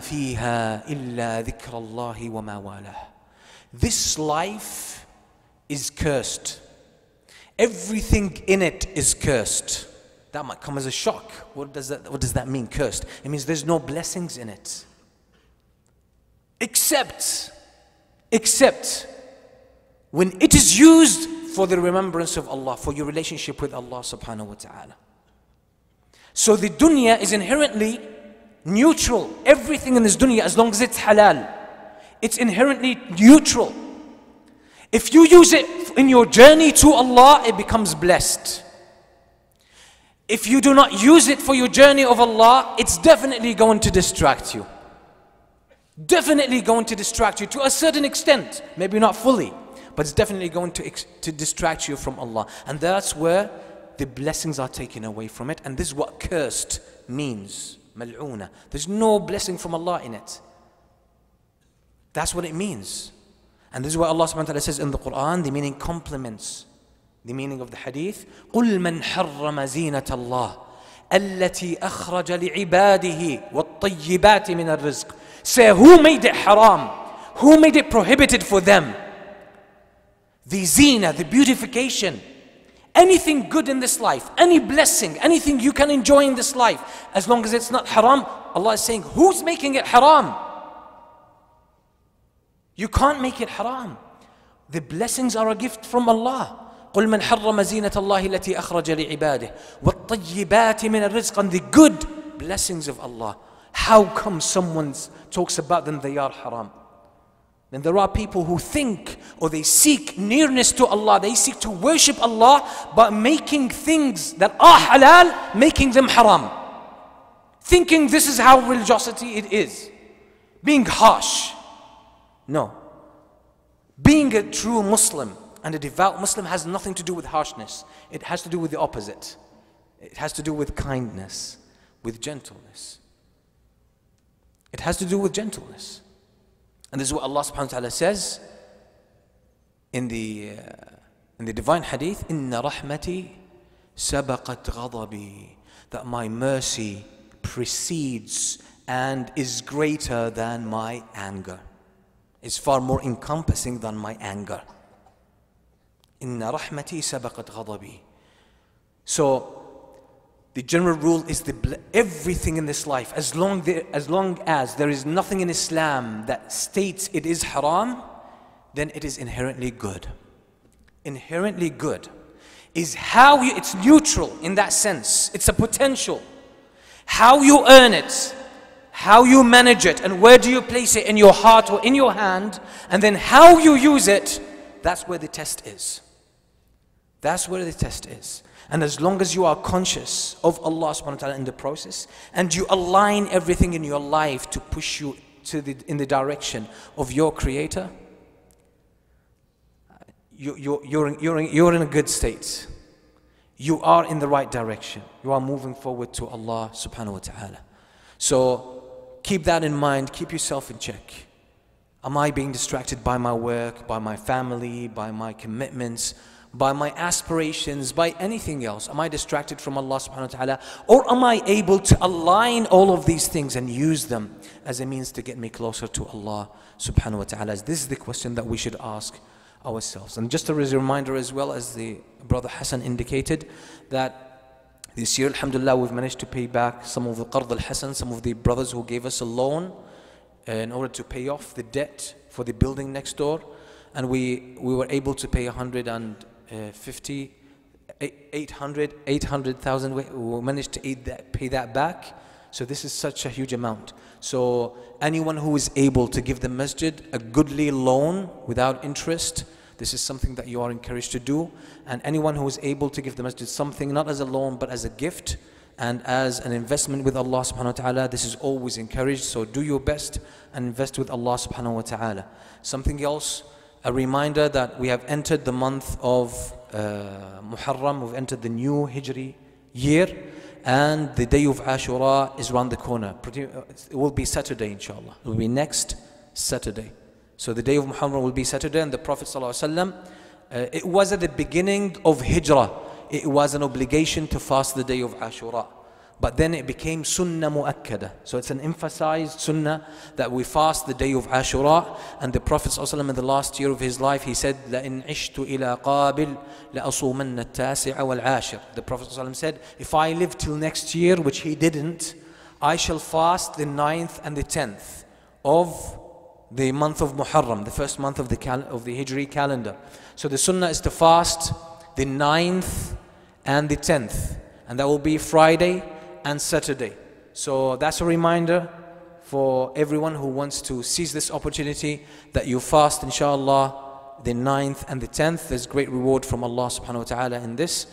فيها إلا ذكر الله وما والاه. This life is cursed. Everything in it is cursed. That might come as a shock. What does that, what does that mean, cursed? It means there's no blessings in it. Except, except when it is used for the remembrance of Allah, for your relationship with Allah subhanahu wa ta'ala. So the dunya is inherently neutral. Everything in this dunya, as long as it's halal, it's inherently neutral. If you use it in your journey to Allah, it becomes blessed. If you do not use it for your journey of Allah, it's definitely going to distract you. Definitely going to distract you to a certain extent, maybe not fully, but it's definitely going to, to distract you from Allah. And that's where the blessings are taken away from it. And this is what cursed means Mal'una. There's no blessing from Allah in it. That's what it means. And this is what Allah subhanahu wa ta'ala says in the Quran, the meaning complements the meaning of the hadith. قُلْ مَنْ حَرَّمَ زِينَةَ اللَّهِ التي أخرج لعباده والطيبات من الرزق Say who made it haram? Who made it prohibited for them? The zina, the beautification anything good in this life, any blessing, anything you can enjoy in this life, as long as it's not haram, Allah is saying, who's making it haram? You can't make it haram. The blessings are a gift from Allah. قل من حرم زينة الله التي أخرج لعباده والطيبات من الرزق and the good blessings of Allah. How come someone talks about them they are haram? Then there are people who think or they seek nearness to Allah, they seek to worship Allah, by making things that are halal, making them haram. Thinking this is how religiosity it is. Being harsh. No. Being a true Muslim and a devout Muslim has nothing to do with harshness. It has to do with the opposite. It has to do with kindness, with gentleness. It has to do with gentleness. And this is what Allah subhanahu wa ta'ala says in the, uh, in the divine hadith, Inna rahmati sabaqat ghadabi. That my mercy precedes and is greater than my anger. Is far more encompassing than my anger. Inna rahmati sabaqat ghadabi. So, the general rule is the, everything in this life, as long, as long as there is nothing in Islam that states it is haram, then it is inherently good. Inherently good is how you, it's neutral in that sense. It's a potential. How you earn it, how you manage it, and where do you place it in your heart or in your hand, and then how you use it, that's where the test is. That's where the test is. And as long as you are conscious of Allah subhanahu wa ta'ala in the process and you align everything in your life to push you to the, in the direction of your creator, you, you, you're, you're, you're in a good state. You are in the right direction. You are moving forward to Allah subhanahu wa ta'ala. So keep that in mind, keep yourself in check. Am I being distracted by my work, by my family, by my commitments? By my aspirations, by anything else? Am I distracted from Allah subhanahu wa ta'ala? Or am I able to align all of these things and use them as a means to get me closer to Allah subhanahu wa ta'ala? This is the question that we should ask ourselves. And just as a reminder as well as the brother Hassan indicated that this year, alhamdulillah, we've managed to pay back some of the qard al-Hassan, some of the brothers who gave us a loan in order to pay off the debt for the building next door. And we, we were able to pay 100 and uh, 50, 800, 800,000, we managed to that, pay that back. So this is such a huge amount. So anyone who is able to give the masjid a goodly loan without interest, this is something that you are encouraged to do. And anyone who is able to give the masjid something, not as a loan, but as a gift, and as an investment with Allah subhanahu wa ta'ala, this is always encouraged. So do your best and invest with Allah subhanahu wa ta'ala. Something else, a reminder that we have entered the month of uh, Muharram, we've entered the new Hijri year, and the day of Ashura is around the corner. Uh, it will be Saturday, inshallah. It will be next Saturday. So the day of Muharram will be Saturday, and the Prophet ﷺ, uh, it was at the beginning of Hijrah. It was an obligation to fast the day of Ashura. But then it became sunnah mu'akkada. So it's an emphasized sunnah that we fast the day of Ashura. And the Prophet ﷺ in the last year of his life, he said, لَإِنْ عِشْتُ إِلَىٰ قَابِلٍ لَأَصُومَنَّ التَّاسِعَ وَالْعَاشِرِ The Prophet ﷺ said, if I live till next year, which he didn't, I shall fast the ninth and the tenth of the month of Muharram, the first month of the, cal- of the Hijri calendar. So the sunnah is to fast the ninth and the tenth. And that will be Friday and Saturday. So that's a reminder for everyone who wants to seize this opportunity that you fast, inshallah, the ninth and the tenth. There's great reward from Allah subhanahu wa ta'ala in this.